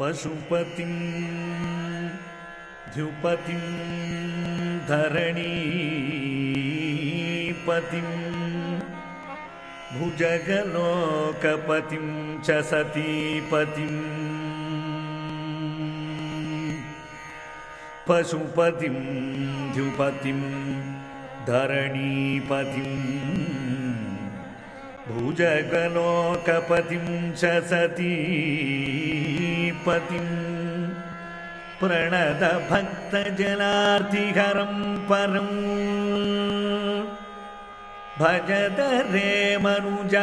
पशुपतिं द्युपतिं धरणीपतिं भुजगलोकपतिं च सतीपतिम् पशुपतिं द्युपतिं धरणीपतिम् भुजगलोकपतिं च सतीपतिं प्रणतभक्तजनार्तिहरं परम् भजत रे मनुजागिरिजापतिं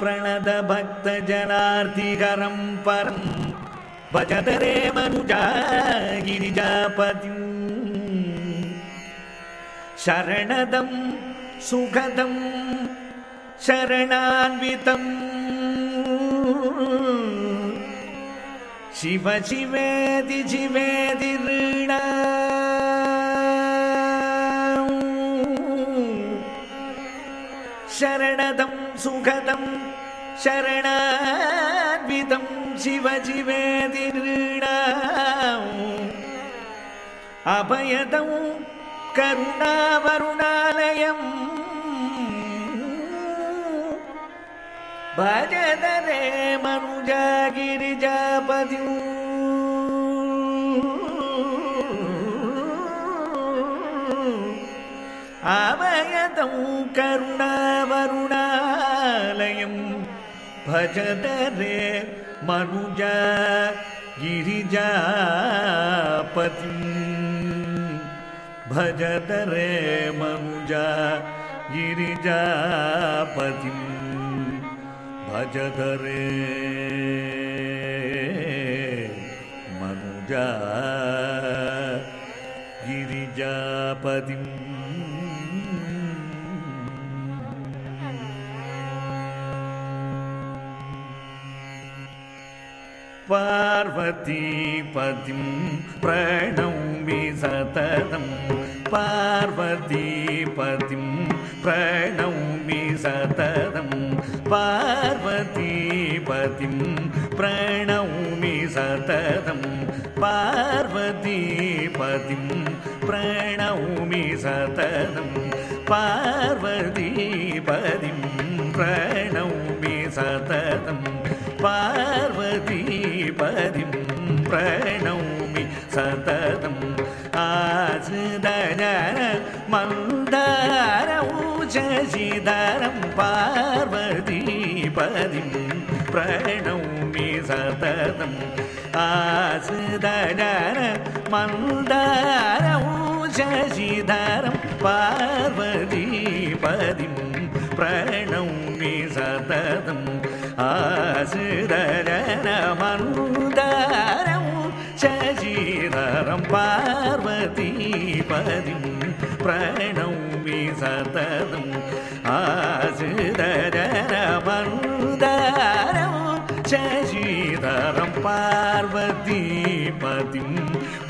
प्रणतभक्तजनार्तिहरं परं भजत रे मनुजागिरिजापतिम् शरणदं सुखदं शरणान्वितम् शिव शिवेदि शिवेदि ऋणा शरणदं सुखदं शरणान्वितं शिव शिवेदि ऋणा अभयदौ കരുണാവരുണാലയം. ഭജത രേ മനുജാഗിരിജാപതി. അഭയതൗ കരുണാവരുണാലയം. ഭജത രേ മനുജ ഗിരിജാപതി भजत रे मनुजा गिरिजापतिं। भजत रे मनुजा गिरिजापतिम् पार्वतीपतिं प्रणौमि सततं पार्वतीपतिं प्रणौमि सततं। पार्वतीपतिं प्रणौमि सततं। पार्वतीपतिं प्रणौमि सततं। पार्वतीपतिं प्रणौमि सततं। पार्वतीपतिं प्रणौमि सततम् आश्रितजन मन्दारौ शशिधरं पार्वतीपतिं प्रणौमि सततम्। आश्रितजन मन्दारौ शशिधरं पार्वतीपतिं प्रणौमि सततम्। आश्रितजन मन्दारौ शशिधरं पार्वतीपतिं प्रणौमि सततम् आश्रितजनमन्दारौ शशिधरं पार्वतीपतिं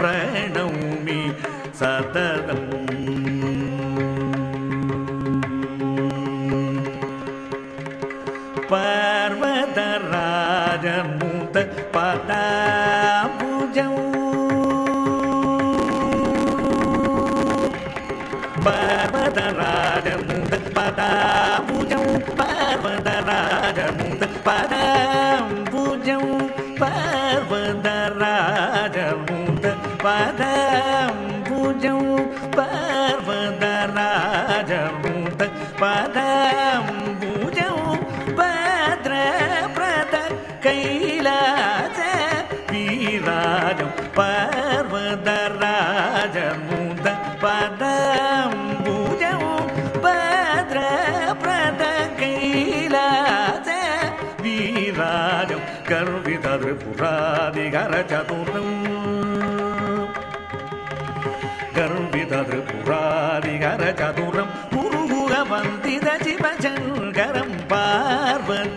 प्रणौमि सततम् पर्वतराजमुत पदाभुजौ பரவந்தராஜமுத பரம் பூஜம் பர்வந்தராஜமுத பரம் பூஜம் பர்வந்தராஜமுத गर्वितत्रिपुरादिगरचतुर्णम् गर्वितत्रिपुरादिगरचतुरं पुरुहुगवन्दितशिवशङ्करं पार्वतीपतिम्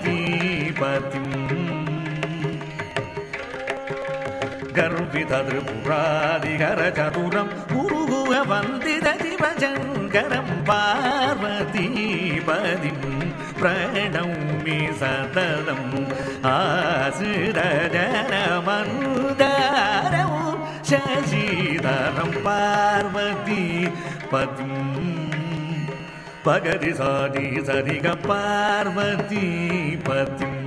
गर्वितत्रिपुरादिगरचतुरं पुरुहुगवन्दितशिवशङ्करं पार्वतीपतिं प्रणौमि सततम् आसिरजनमनुदारौ பச்சீதரம் பார்வதி பதும் பகதி சாதி சரிக பார்வதி பதிம்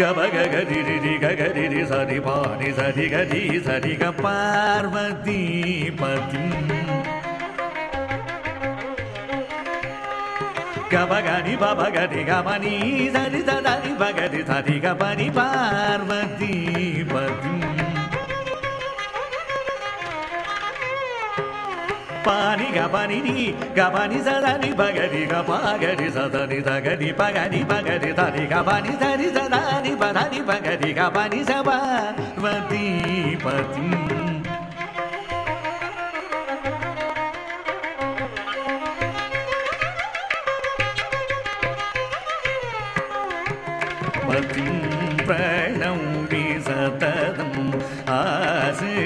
గబగగదిరి గగదిరి సరి పాని సరి గది సరి గ పార్వతీ పతి గబగని బబగని గమని సరి సదని బగని సరి గమని పార్వతీ పతి. పాని గబని గబని సదని బగని గపాగని సదని సగని పగని పగని సరి గబని సరి సదని బదని బగని గబని సపార్వతీ పతి. पतिं प्रणौमि सततं आसीदजरमनुदाय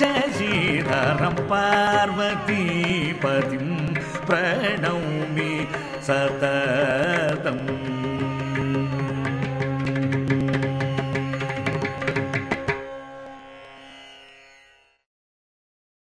शशीधरं पार्वती पतिं प्रणौमि सततम्।